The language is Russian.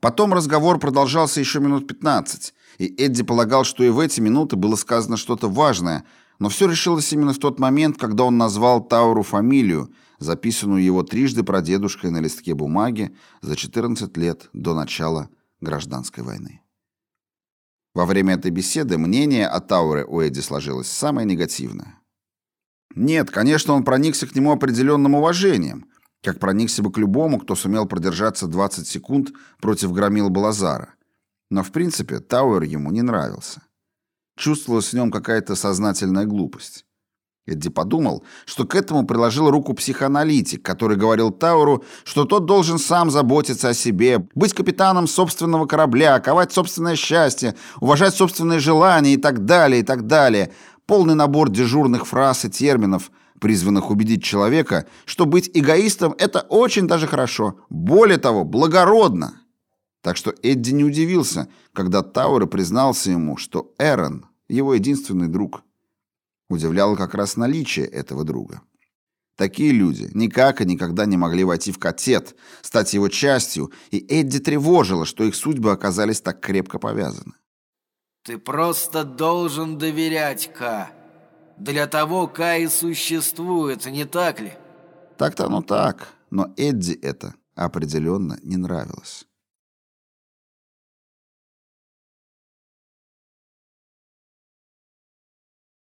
Потом разговор продолжался еще минут 15, и Эдди полагал, что и в эти минуты было сказано что-то важное, но все решилось именно в тот момент, когда он назвал Тауру фамилию, записанную его трижды прадедушкой на листке бумаги за 14 лет до начала гражданской войны. Во время этой беседы мнение о Тауре у Эдди сложилось самое негативное. Нет, конечно, он проникся к нему определенным уважением, как проникся бы к любому, кто сумел продержаться 20 секунд против громил Балазара. Но, в принципе, Тауэр ему не нравился. Чувствовалась в нем какая-то сознательная глупость. Эдди подумал, что к этому приложил руку психоаналитик, который говорил Тауру, что тот должен сам заботиться о себе, быть капитаном собственного корабля, ковать собственное счастье, уважать собственные желания и так далее, и так далее. Полный набор дежурных фраз и терминов, призванных убедить человека, что быть эгоистом – это очень даже хорошо, более того, благородно. Так что Эдди не удивился, когда Тауэр признался ему, что Эрон – его единственный друг – Удивляло как раз наличие этого друга. Такие люди никак и никогда не могли войти в катет, стать его частью, и Эдди тревожило, что их судьбы оказались так крепко повязаны. «Ты просто должен доверять Ка. Для того Ка и существует, не так ли?» Так-то оно так, но Эдди это определенно не нравилось.